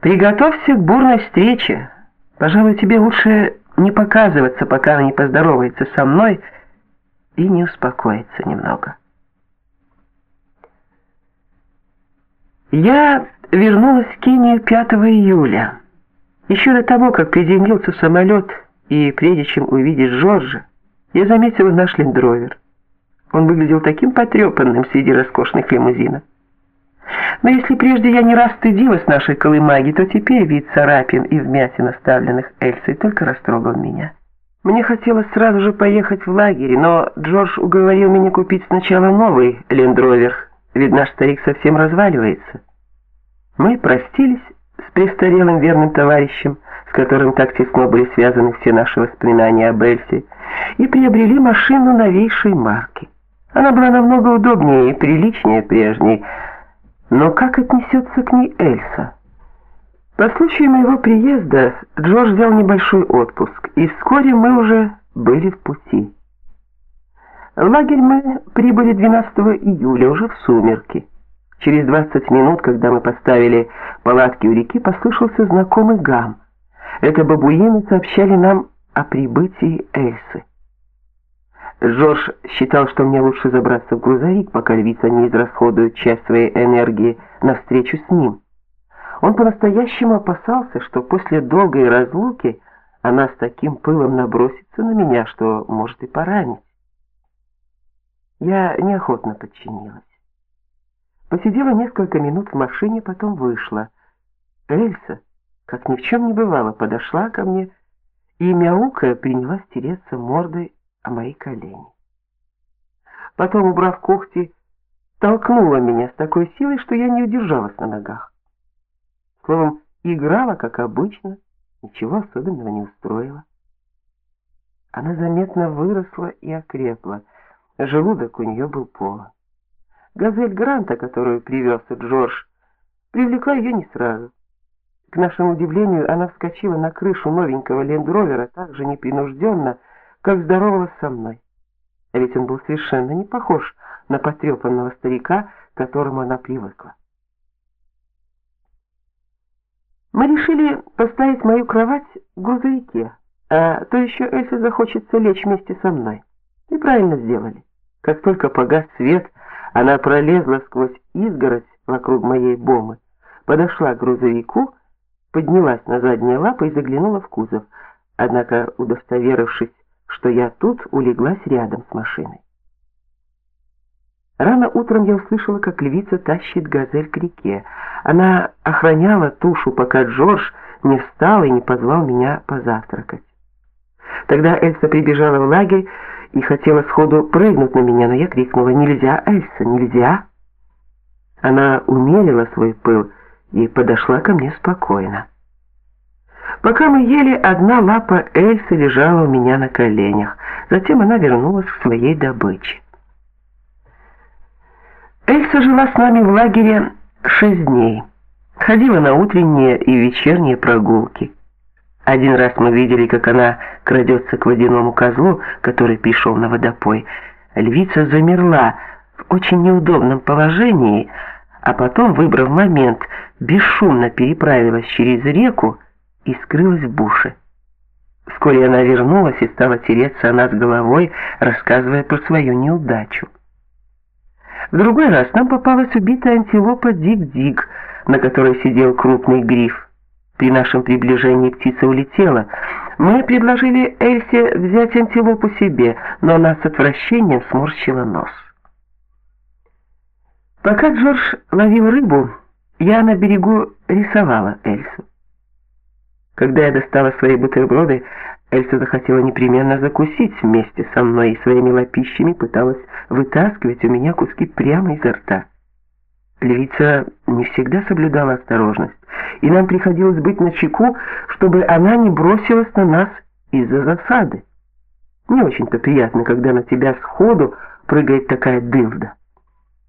Приготовься к бурной встрече. Пожалуй, тебе лучше не показываться, пока она не поздоровается со мной и не успокоится немного. Я вернулась в Кению 5 июля. Еще до того, как приземлился самолет, и прежде чем увидеть Жоржа, я заметила наш лендровер. Он выглядел таким потрепанным среди роскошных лимузинов. Но если прежде я не раз стыдилась нашей колымаги, то теперь вид царапин и вмятин, оставленных Эльсой, только растрогал меня. Мне хотелось сразу же поехать в лагерь, но Джордж уговорил меня купить сначала новый лендровер, ведь наш старик совсем разваливается. Мы простились с престарелым верным товарищем, с которым так тесно были связаны все наши воспоминания об Эльсе, и приобрели машину новейшей марки. Она была намного удобнее и приличнее прежней, но как отнесется к ней Эльса? По случаю моего приезда Джордж взял небольшой отпуск, и вскоре мы уже были в пути. В лагерь мы прибыли 12 июля, уже в сумерки. Через 20 минут, когда мы поставили палатки у реки, послышался знакомый гам. Это бабуины сообщали нам о прибытии Эльсы. Жорж считал, что мне лучше забраться в грузовик, пока львица не израсходует часть своей энергии на встречу с ним. Он по-настоящему опасался, что после долгой разлуки она с таким пылом набросится на меня, что может и поранить. Я неохотно подчинилась. Посидела несколько минут в машине, потом вышла. Эльса, как ни в чем не бывало, подошла ко мне и мяукая принялась тереться мордой о мои колени. Потом, убрав когти, толкнула меня с такой силой, что я не удержалась на ногах. Словом, играла, как обычно, ничего особенного не устроила. Она заметно выросла и окрепла, желудок у нее был полон. Газель Гранта, которую привез Джордж, привлекла ее не сразу. К нашему удивлению, она вскочила на крышу новенького лендровера так же непринужденно, как здоровалась со мной. А ведь он был совершенно не похож на потрепанного старика, к которому она привыкла. Мы решили поставить мою кровать в грузовике, а то еще Эльса захочется лечь вместе со мной. И правильно сделали. Как только погас свет, она пролезла сквозь изгородь вокруг моей бомы, подошла к грузовику, поднялась на задние лапы и заглянула в кузов. Однако, удостоверившись что я тут улеглась рядом с машиной. Рано утром я услышала, как львица тащит газель к реке. Она охраняла тушу, пока Джордж не встал и не позвал меня позавтракать. Тогда Эльса прибежала в лагерь и хотела сходу прыгнуть на меня, но я крикнула «Нельзя, Эльса, нельзя!». Она умерила свой пыл и подошла ко мне спокойно. Пока мы ели, одна лапа Эльсы лежала у меня на коленях. Затем она вернулась к своей добыче. Эльса жила с нами в лагере шесть дней. Ходила на утренние и вечерние прогулки. Один раз мы видели, как она крадется к водяному козлу, который пришел на водопой. Львица замерла в очень неудобном положении, а потом, выбрав момент, бесшумно переправилась через реку и скрылась в буше. Вскоре она вернулась и стала тереться о нас головой, рассказывая про свою неудачу. В другой раз нам попалась убитая антилопа Дик-Дик, на которой сидел крупный гриф. При нашем приближении птица улетела. Мы предложили Эльсе взять антилопу себе, но она с отвращением сморщила нос. Пока Джордж ловил рыбу, я на берегу рисовала Эльсу. Когда я достала свои бутерброды, Эльса захотела непременно закусить вместе со мной и своими лапищами пыталась вытаскивать у меня куски прямо изо рта. Львица не всегда соблюдала осторожность, и нам приходилось быть начеку, чтобы она не бросилась на нас из-за засады. Не очень-то приятно, когда на тебя сходу прыгает такая дылда.